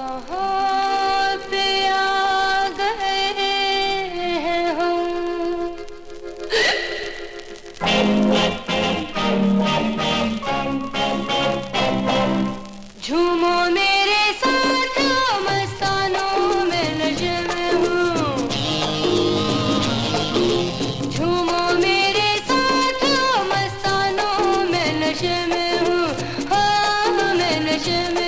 कहाँ पे आ गए झूमो मेरे साथ, मस्तानों में नजम झूमो मेरे साथ, मस्तानों में हूँ। हाँ मैं नजम